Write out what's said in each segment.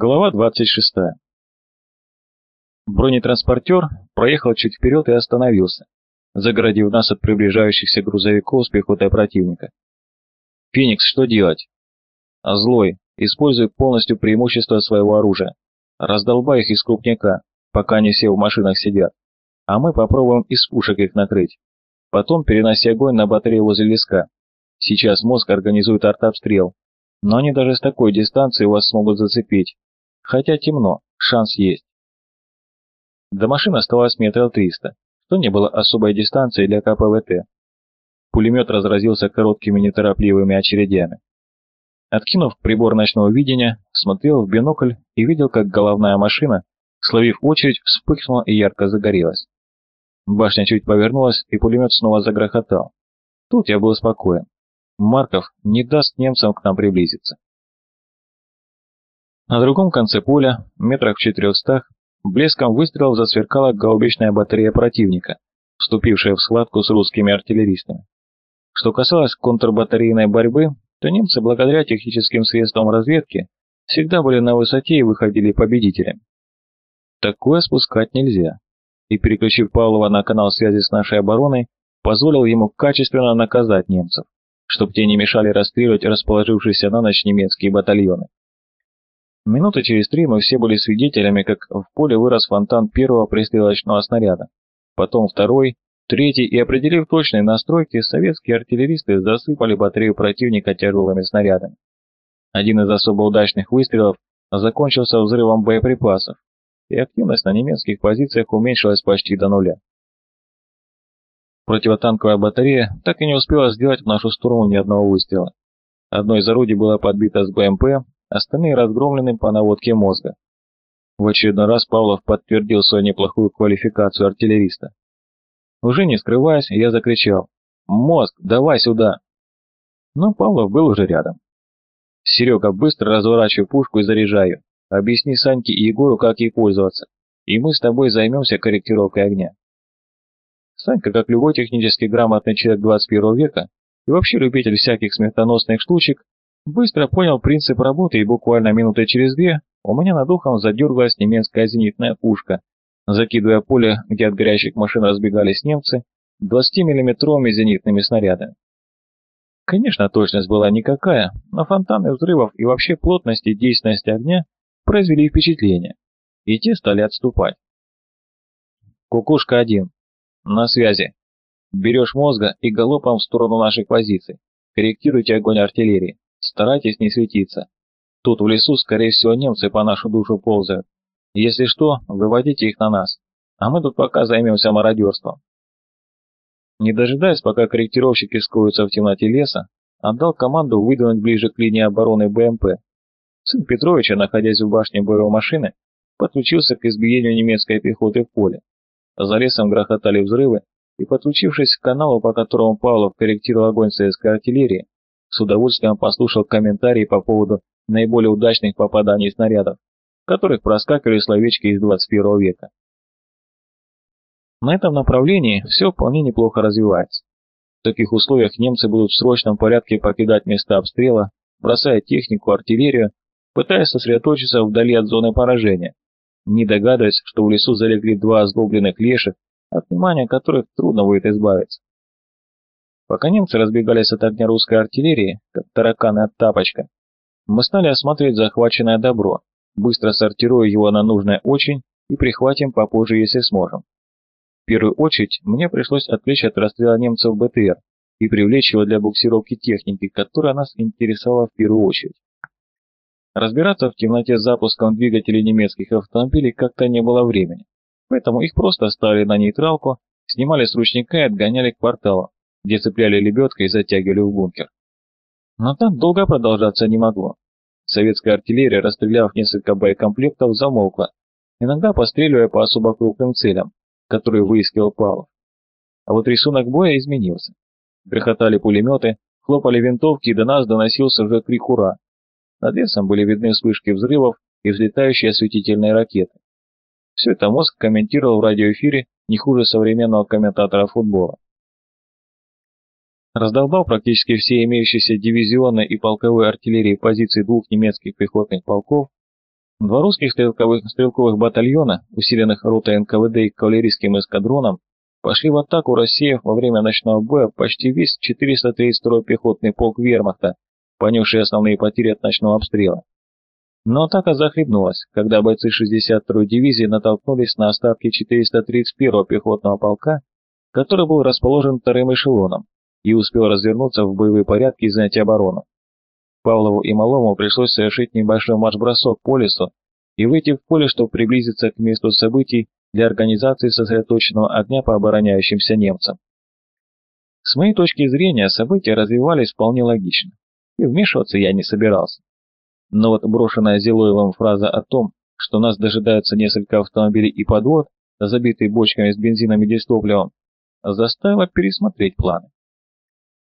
Глава 26. Бронетранспортер проехал чуть вперед и остановился, загородив нас от приближающихся грузовиков с пехотой противника. «Феникс, что делать?» «А «Злой, используй полностью преимущество своего оружия. Раздолбай их из крупняка, пока они все в машинах сидят. А мы попробуем из пушек их накрыть. Потом переноси огонь на батарею возле леска. Сейчас мозг организует артобстрел, но они даже с такой дистанции вас смогут зацепить. Хотя темно, шанс есть. До машины оставалось метров триста, что не было особой дистанции для КПВТ. Пулемет разразился короткими неторопливыми очередями. Откинув прибор ночного видения, смотрел в бинокль и видел, как головная машина, словив очередь, вспыхнула и ярко загорелась. Башня чуть повернулась, и пулемет снова загрохотал. Тут я был спокоен. Марков не даст немцам к нам приблизиться. На другом конце поля, метрах в четырехстах, блеском выстрелов засверкала гаубичная батарея противника, вступившая в схватку с русскими артиллеристами. Что касалось контрбатарейной борьбы, то немцы благодаря техническим средствам разведки всегда были на высоте и выходили победителями. Такое спускать нельзя. И переключив Павлова на канал связи с нашей обороной, позволил ему качественно наказать немцев чтоб те не мешали расстреливать расположившиеся на ночь немецкие батальоны. Минуты через три мы все были свидетелями, как в поле вырос фонтан первого пристрелочного снаряда, потом второй, третий, и определив точные настройки, советские артиллеристы засыпали батарею противника тяжелыми снарядами. Один из особо удачных выстрелов закончился взрывом боеприпасов, и активность на немецких позициях уменьшилась почти до нуля. Противотанковая батарея так и не успела сделать в нашу сторону ни одного выстрела. Одно из орудий было подбито с БМП, остальные разгромлены по наводке мозга. В очередной раз Павлов подтвердил свою неплохую квалификацию артиллериста. Уже не скрываясь, я закричал «Мозг, давай сюда!» Но Павлов был уже рядом. «Серега, быстро разворачивай пушку и заряжай Объясни Саньке и Егору, как ей пользоваться, и мы с тобой займемся корректировкой огня». Санька, как любой технически грамотный человек 21 века и вообще любитель всяких смертоносных штучек, быстро понял принцип работы и буквально минуты через две у меня над ухом задергалась немецкая зенитная пушка, закидывая поле, где от горящих машин разбегались немцы, 20-миллиметровыми зенитными снарядами. Конечно, точность была никакая, но фонтаны взрывов и вообще плотность и действенность огня произвели впечатление, и те стали отступать. Кукушка-1. «На связи. Берешь мозга и галопом в сторону наших позиций. Корректируйте огонь артиллерии. Старайтесь не светиться. Тут в лесу, скорее всего, немцы по нашу душу ползают. Если что, выводите их на нас. А мы тут пока займемся мародерством». Не дожидаясь, пока корректировщики скроются в темноте леса, отдал команду выдвинуть ближе к линии обороны БМП. Сын Петровича, находясь в башне боевой машины, подключился к избиению немецкой пехоты в поле. За лесом грохотали взрывы, и подключившись к каналу, по которому Павлов корректировал огонь советской артиллерии, с удовольствием послушал комментарии по поводу наиболее удачных попаданий снарядов, которых проскакивали словечки из 21 века. На этом направлении все вполне неплохо развивается. В таких условиях немцы будут в срочном порядке покидать места обстрела, бросая технику, артиллерию, пытаясь сосредоточиться вдали от зоны поражения, не догадываясь, что в лесу залегли два озлобленных леших, от внимания которых трудно будет избавиться. Пока немцы разбегались от огня русской артиллерии, как тараканы от тапочка, мы стали осматривать захваченное добро, быстро сортируя его на нужное очень и прихватим попозже, если сможем. В первую очередь мне пришлось отвлечь от расстрела немцев БТР и привлечь его для буксировки техники, которая нас интересовала в первую очередь. Разбираться в темноте с запуском двигателей немецких автомобилей как-то не было времени, поэтому их просто ставили на нейтралку, снимали с ручника и отгоняли к порталу, где цепляли лебедкой и затягивали в бункер. Но так долго продолжаться не могло. Советская артиллерия, расстреляв несколько боекомплектов, замолкла, иногда постреливая по особо крупным целям, которые выискивал Павлов. А вот рисунок боя изменился. Грохотали пулеметы, хлопали винтовки, и до нас доносился уже крик «Ура!». Над лесом были видны вспышки взрывов и взлетающие осветительные ракеты. Все это мозг комментировал в радиоэфире не хуже современного комментатора футбола. Раздолбал практически все имеющиеся дивизионные и полковые артиллерии позиции двух немецких пехотных полков, Два русских стрелковых, стрелковых батальона, усиленных ротой НКВД и кавалерийским эскадроном, пошли в атаку, рассеяв во время ночного боя почти весь 432-й пехотный полк вермахта, понесший основные потери от ночного обстрела. Но атака захлебнулась, когда бойцы 62-й дивизии натолкнулись на остатки 431-го пехотного полка, который был расположен вторым эшелоном и успел развернуться в боевые порядки и занять оборону. Павлову и Малому пришлось совершить небольшой марш-бросок по лесу и выйти в поле, чтобы приблизиться к месту событий для организации сосредоточенного огня по обороняющимся немцам. С моей точки зрения, события развивались вполне логично, и вмешиваться я не собирался. Но вот брошенная Зилоевым фраза о том, что нас дожидаются несколько автомобилей и подвод, забитые бочками с бензином и дистопливом, заставила пересмотреть планы.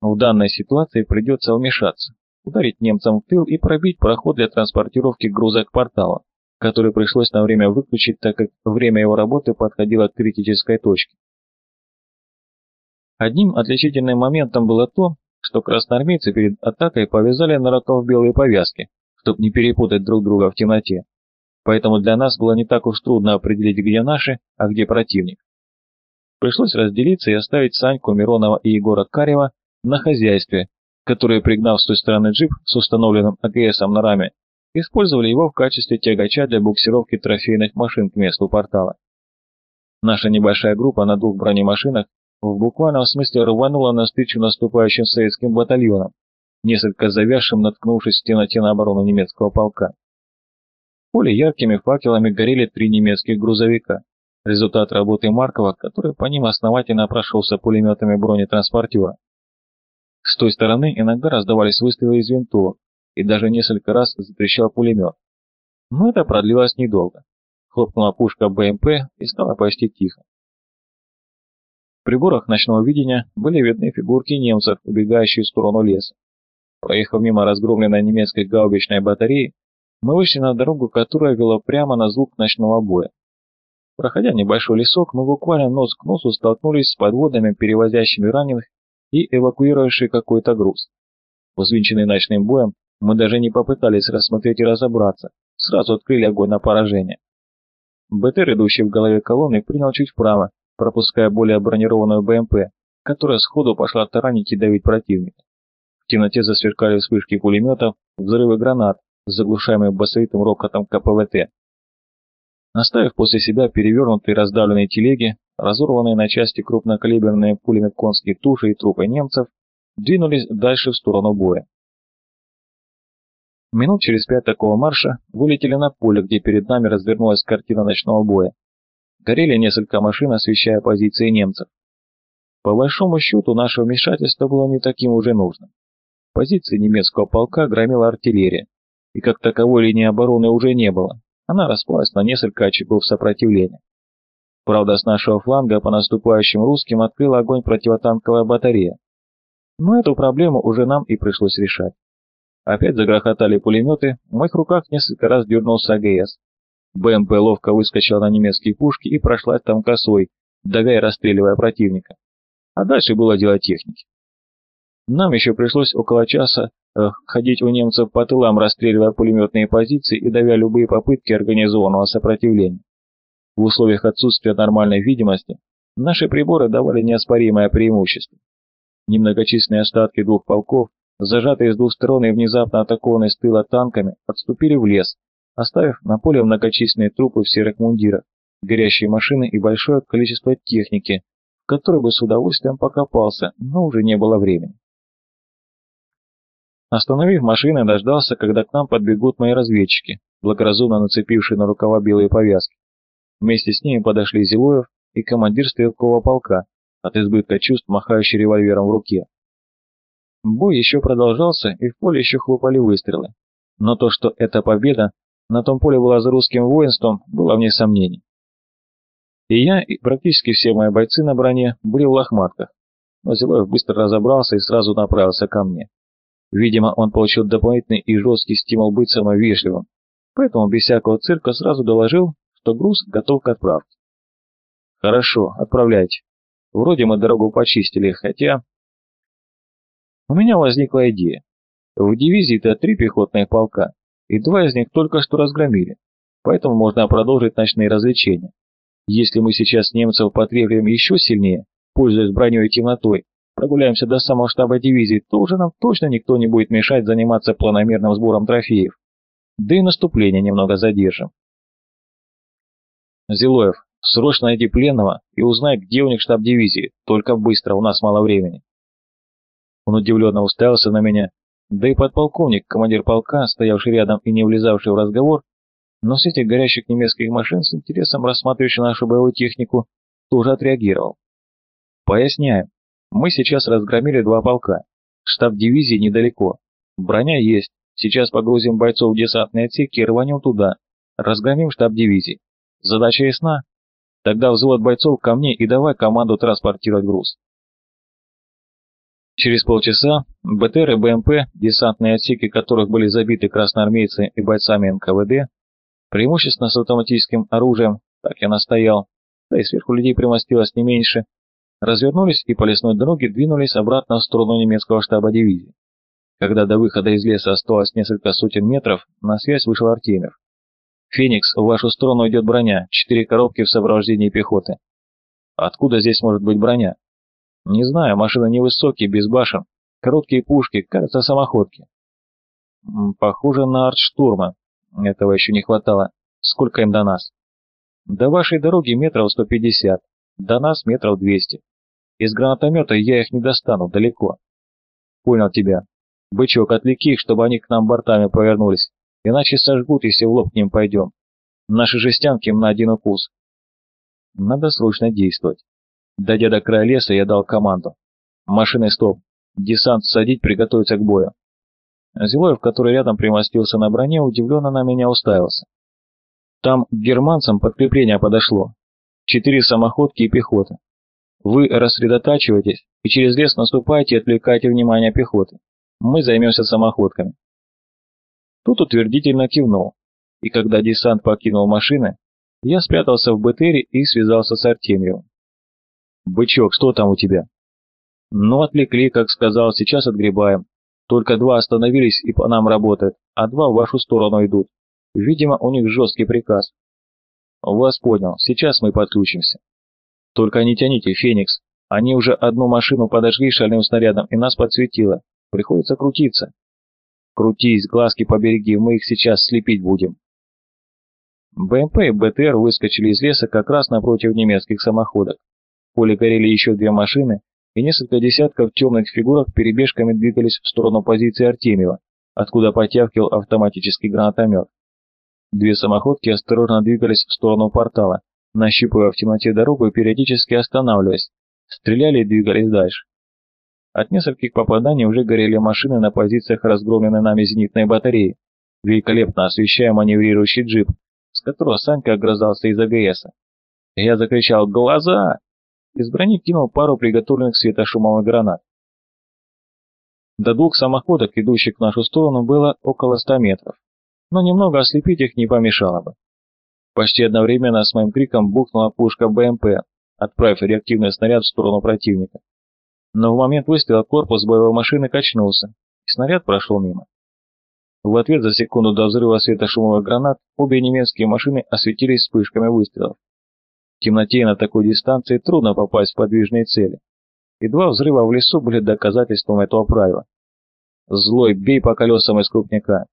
В данной ситуации придется вмешаться, ударить немцам в тыл и пробить проход для транспортировки груза к порталу, который пришлось на время выключить, так как время его работы подходило к критической точке. Одним отличительным моментом было то, что красноармейцы перед атакой повязали на рукав белые повязки, чтобы не перепутать друг друга в темноте. Поэтому для нас было не так уж трудно определить, где наши, а где противник. Пришлось разделиться и оставить Саньку, Миронова и Егора Карева на хозяйстве, которые, пригнав с той стороны джип с установленным АГСом на раме, использовали его в качестве тягача для буксировки трофейных машин к месту портала. Наша небольшая группа на двух бронемашинах в буквальном смысле рванула навстречу наступающим советским батальонам, несколько завязшим, наткнувшись в темноте на оборону немецкого полка. В поле яркими факелами горели три немецких грузовика, результат работы Маркова, который по ним основательно прошелся пулеметами бронетранспортера. С той стороны иногда раздавались выстрелы из винтовок, и даже несколько раз затрещал пулемет. Но это продлилось недолго. Хлопнула пушка БМП и стало почти тихо. В приборах ночного видения были видны фигурки немцев, убегающие в сторону леса. Проехав мимо разгромленной немецкой гаубичной батареи, мы вышли на дорогу, которая вела прямо на звук ночного боя. Проходя небольшой лесок, мы буквально нос к носу столкнулись с подводами, перевозящими раненых и эвакуировавшие какой-то груз. Взвинченный ночным боем, мы даже не попытались рассмотреть и разобраться, сразу открыли огонь на поражение. БТР, идущий в голове колонны, принял чуть вправо, пропуская более бронированную БМП, которая сходу пошла таранить и давить противника. В темноте засверкали вспышки пулеметов, взрывы гранат, заглушаемые басовитым рокотом КПВТ. Оставив после себя перевернутые раздавленные телеги, разорванные на части крупнокалиберные пулями конские туши и трупы немцев, двинулись дальше в сторону боя. Минут через пять такого марша вылетели на поле, где перед нами развернулась картина ночного боя. Горели несколько машин, освещая позиции немцев. По большому счету, наше вмешательство было не таким уже нужным. Позиции немецкого полка громила артиллерия, и как таковой линии обороны уже не было. Она распалась на несколько очагов сопротивления. Правда, с нашего фланга по наступающим русским открыла огонь противотанковая батарея. Но эту проблему уже нам и пришлось решать. Опять загрохотали пулеметы, в моих руках несколько раз дернулся АГС. БМП ловко выскочила на немецкие пушки и прошлась там косой, давя и расстреливая противника. А дальше было дело техники. Нам еще пришлось около часа ходить у немцев по тылам, расстреливая пулеметные позиции и давя любые попытки организованного сопротивления. В условиях отсутствия нормальной видимости наши приборы давали неоспоримое преимущество. Немногочисленные остатки двух полков зажатые с двух сторон и внезапно атакованные с тыла танками, отступили в лес, оставив на поле многочисленные трупы в серых мундирах, горящие машины и большое количество техники, в которой бы с удовольствием покопался, но уже не было времени. Остановив машины, дождался, когда к нам подбегут мои разведчики, благоразумно нацепившие на рукава белые повязки. Вместе с ними подошли Зилоев и командир стрелкового полка, от избытка чувств махающий револьвером в руке. Бой еще продолжался, и в поле еще хлопали выстрелы. Но то, что эта победа на том поле была за русским воинством, было вне сомнений. И я, и практически все мои бойцы на броне были в лохматках. Но Зилоев быстро разобрался и сразу направился ко мне. Видимо, он получил дополнительный и жесткий стимул быть со мной вежливым, поэтому без всякого цирка сразу доложил, что груз готов к отправке. «Хорошо, отправляйте. Вроде мы дорогу почистили, хотя у меня возникла идея. В дивизии-то три пехотных полка, и два из них только что разгромили. поэтому можно продолжить ночные развлечения. Если мы сейчас немцев потребуем еще сильнее, пользуясь броней и темнотой, прогуляемся до самого штаба дивизии, то уже нам точно никто не будет мешать заниматься планомерным сбором трофеев. Да и наступление немного задержим. Зилоев, срочно найди пленного и узнай, где у них штаб дивизии, только быстро, у нас мало времени. Он удивленно уставился на меня, да и подполковник, командир полка, стоявший рядом и не влезавший в разговор, но с этих горящих немецких машин с интересом рассматривающий нашу боевую технику, тоже отреагировал. Поясняем. Мы сейчас разгромили два полка. Штаб дивизии недалеко. Броня есть. Сейчас погрузим бойцов в десантные отсеки и рванем туда. Разгромим штаб дивизии. Задача ясна? Тогда взвод бойцов ко мне и давай команду транспортировать груз. Через полчаса БТР и БМП, десантные отсеки которых были забиты красноармейцами и бойцами НКВД, преимущественно с автоматическим оружием, так я настоял, да и сверху людей примостилось не меньше, развернулись и по лесной дороге двинулись обратно в сторону немецкого штаба дивизии. Когда до выхода из леса осталось несколько сотен метров, на связь вышел Артемьев. «Феникс, в вашу сторону идет броня, четыре коробки в сопровождении пехоты». «Откуда здесь может быть броня?» Не знаю, машины невысокие, без башен. Короткие пушки, кажется, самоходки. Похоже на артштурма. Этого еще не хватало. Сколько им до нас? До вашей дороги метров 150. До нас метров 200. Из гранатомета я их не достану, далеко. Понял тебя. Бычок, отвлеки их, чтобы они к нам бортами повернулись. Иначе сожгут, если в лоб к ним пойдем. Наши жестянки им на один укус. Надо срочно действовать. Дойдя до края леса, я дал команду. Машины стоп. Десант садить, приготовиться к бою. Зилоев, который рядом примостился на броне, удивленно на меня уставился. Там к германцам подкрепление подошло. Четыре самоходки и пехота. Вы рассредотачиваетесь и через лес наступаете и отвлекаете внимание пехоты. Мы займемся самоходками. Тут утвердительно кивнул, и когда десант покинул машины, я спрятался в БТРе и связался с Артемьевым. «Бычок, что там у тебя?» «Ну, отвлекли, как сказал, сейчас отгребаем. Только два остановились и по нам работают, а два в вашу сторону идут. Видимо, у них жесткий приказ». «Вас понял, сейчас мы подключимся». «Только не тяните, Феникс. Они уже одну машину подожгли шальным снарядом и нас подсветило. Приходится крутиться». «Крутись, глазки побереги, мы их сейчас слепить будем». БМП и БТР выскочили из леса как раз напротив немецких самоходок поле горели еще две машины, и несколько десятков темных фигурок перебежками двигались в сторону позиции Артемьева, откуда потявкивал автоматический гранатомет. Две самоходки осторожно двигались в сторону портала, нащупывая в темноте дорогу и периодически останавливаясь, стреляли и двигались дальше. От нескольких попаданий уже горели машины на позициях разгромленной нами зенитной батареи, великолепно освещая маневрирующий джип, с которого Санька огрызался из АГСа. Я закричал «Глаза!» Из брони кинул пару приготовленных светошумовых гранат. До двух самоходок, идущих в нашу сторону, было около ста метров, но немного ослепить их не помешало бы. Почти одновременно с моим криком бухнула пушка БМП, отправив реактивный снаряд в сторону противника. Но в момент выстрела корпус боевой машины качнулся, и снаряд прошел мимо. В ответ за секунду до взрыва светошумовых гранат обе немецкие машины осветились вспышками выстрелов. В темноте на такой дистанции трудно попасть в подвижные цели. И два взрыва в лесу были доказательством этого правила. Злой, бей по колесам из крупняка.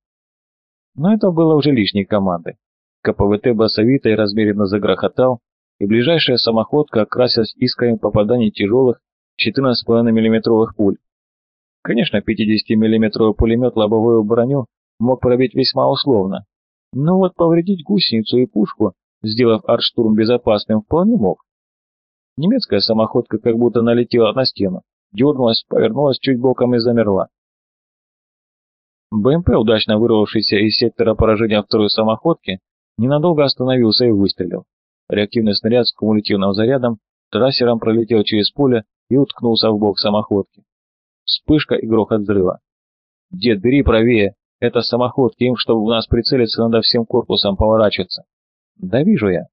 Но это было уже лишней командой. КПВТ басовито и размеренно загрохотал, и ближайшая самоходка окрасилась искрами попаданий тяжелых 14,5 миллиметровых пуль. Конечно, 50 миллиметровый пулемет лобовую броню мог пробить весьма условно, но вот повредить гусеницу и пушку сделав артштурм безопасным, вполне мог. Немецкая самоходка как будто налетела на стену, дернулась, повернулась чуть боком и замерла. БМП, удачно вырвавшийся из сектора поражения второй самоходки, ненадолго остановился и выстрелил. Реактивный снаряд с кумулятивным зарядом трассером пролетел через поле и уткнулся в бок самоходки. Вспышка и грохот взрыва. «Дед, бери правее! Это самоходки, им, чтобы у нас прицелиться, надо всем корпусом поворачиваться!» Да вижу я.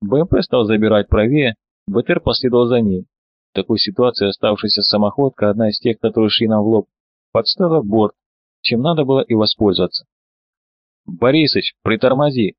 БМП стал забирать правее, БТР последовал за ней. В такой ситуации оставшаяся самоходка, одна из тех, которые шли нам в лоб, подставила борт, чем надо было и воспользоваться. «Борисыч, притормози!»